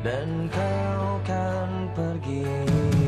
dan kau kan pergi.